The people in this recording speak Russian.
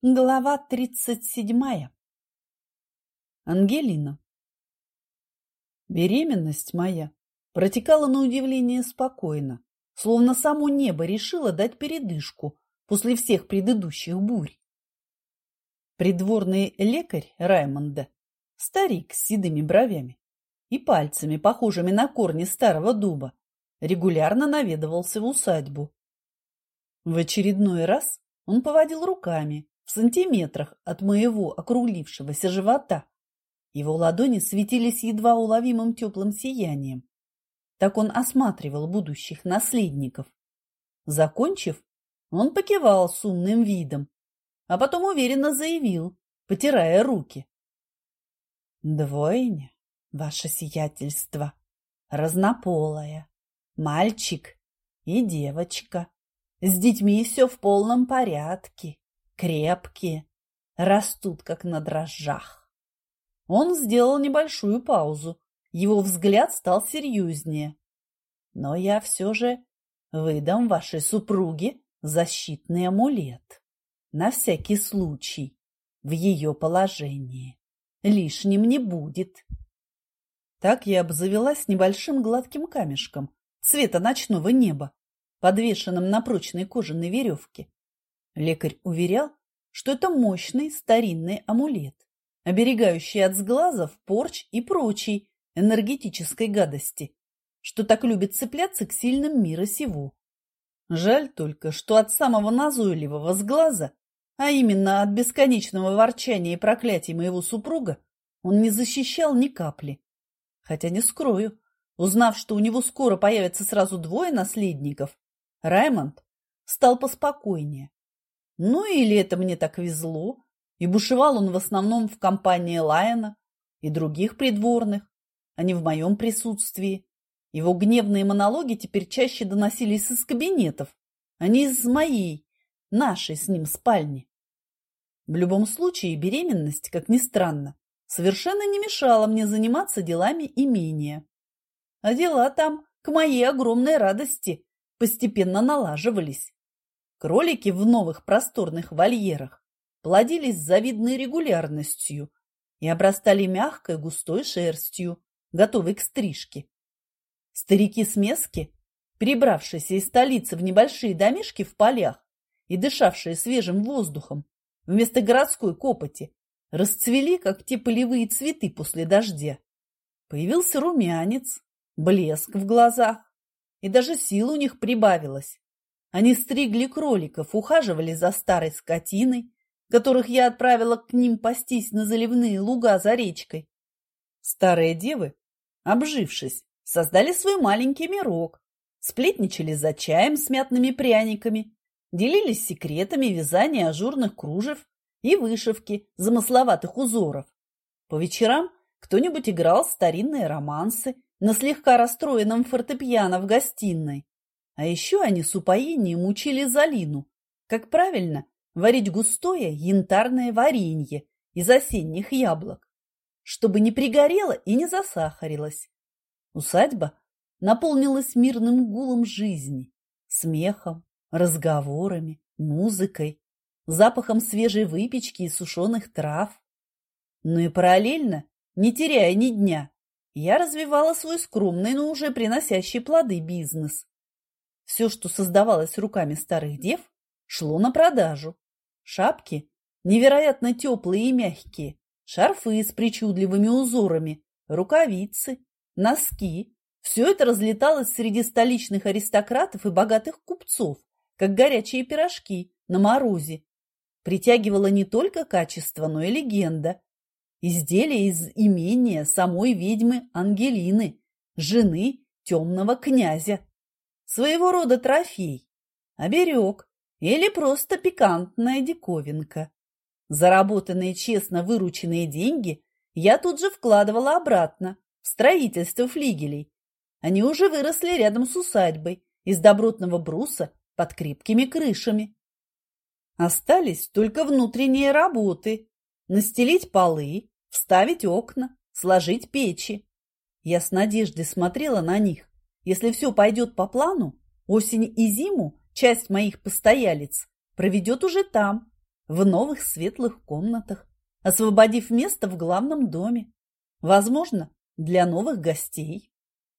Глава тридцать седьмая. Ангелина. Беременность моя протекала на удивление спокойно, словно само небо решило дать передышку после всех предыдущих бурь. Придворный лекарь Раймонда, старик с седыми бровями и пальцами, похожими на корни старого дуба, регулярно наведывался в усадьбу. В очередной раз он поводил руками, в сантиметрах от моего округлившегося живота. Его ладони светились едва уловимым теплым сиянием. Так он осматривал будущих наследников. Закончив, он покивал с умным видом, а потом уверенно заявил, потирая руки. «Двойня, ваше сиятельство, разнополая, мальчик и девочка. С детьми все в полном порядке крепкие, растут как на дрожжах. Он сделал небольшую паузу. Его взгляд стал серьезнее. Но я все же выдам вашей супруге защитный амулет. На всякий случай. В ее положении. Лишним не будет. Так я обзавелась небольшим гладким камешком цвета ночного неба, подвешенным на прочной кожаной веревке. Лекарь уверял, что это мощный старинный амулет, оберегающий от сглазов, порч и прочей энергетической гадости, что так любит цепляться к сильным мира сего. Жаль только, что от самого назойливого сглаза, а именно от бесконечного ворчания и проклятий моего супруга, он не защищал ни капли. Хотя не скрою, узнав, что у него скоро появится сразу двое наследников, Раймонд стал поспокойнее ну или это мне так везло, и бушевал он в основном в компании Лайона и других придворных, а не в моем присутствии. Его гневные монологи теперь чаще доносились из кабинетов, а не из моей, нашей с ним спальни. В любом случае беременность, как ни странно, совершенно не мешала мне заниматься делами имения. А дела там, к моей огромной радости, постепенно налаживались. Кролики в новых просторных вольерах плодились с завидной регулярностью и обрастали мягкой густой шерстью, готовой к стрижке. Старики-смески, перебравшиеся из столицы в небольшие домишки в полях и дышавшие свежим воздухом, вместо городской копоти, расцвели, как те полевые цветы после дождя. Появился румянец, блеск в глазах, и даже сил у них прибавилось. Они стригли кроликов, ухаживали за старой скотиной, которых я отправила к ним пастись на заливные луга за речкой. Старые девы, обжившись, создали свой маленький мирок, сплетничали за чаем с мятными пряниками, делились секретами вязания ажурных кружев и вышивки замысловатых узоров. По вечерам кто-нибудь играл старинные романсы на слегка расстроенном фортепиано в гостиной. А еще они с упоением учили Залину, как правильно варить густое янтарное варенье из осенних яблок, чтобы не пригорело и не засахарилось. Усадьба наполнилась мирным гулом жизни, смехом, разговорами, музыкой, запахом свежей выпечки и сушеных трав. Ну и параллельно, не теряя ни дня, я развивала свой скромный, но уже приносящий плоды бизнес. Все, что создавалось руками старых дев, шло на продажу. Шапки невероятно теплые и мягкие, шарфы с причудливыми узорами, рукавицы, носки. Все это разлеталось среди столичных аристократов и богатых купцов, как горячие пирожки на морозе. Притягивало не только качество, но и легенда. Изделие из имения самой ведьмы Ангелины, жены темного князя своего рода трофей, оберег или просто пикантная диковинка. Заработанные честно вырученные деньги я тут же вкладывала обратно в строительство флигелей. Они уже выросли рядом с усадьбой из добротного бруса под крепкими крышами. Остались только внутренние работы – настелить полы, вставить окна, сложить печи. Я с надеждой смотрела на них, если все пойдет по плану, осень и зиму часть моих постоялец проведет уже там, в новых светлых комнатах, освободив место в главном доме, возможно, для новых гостей.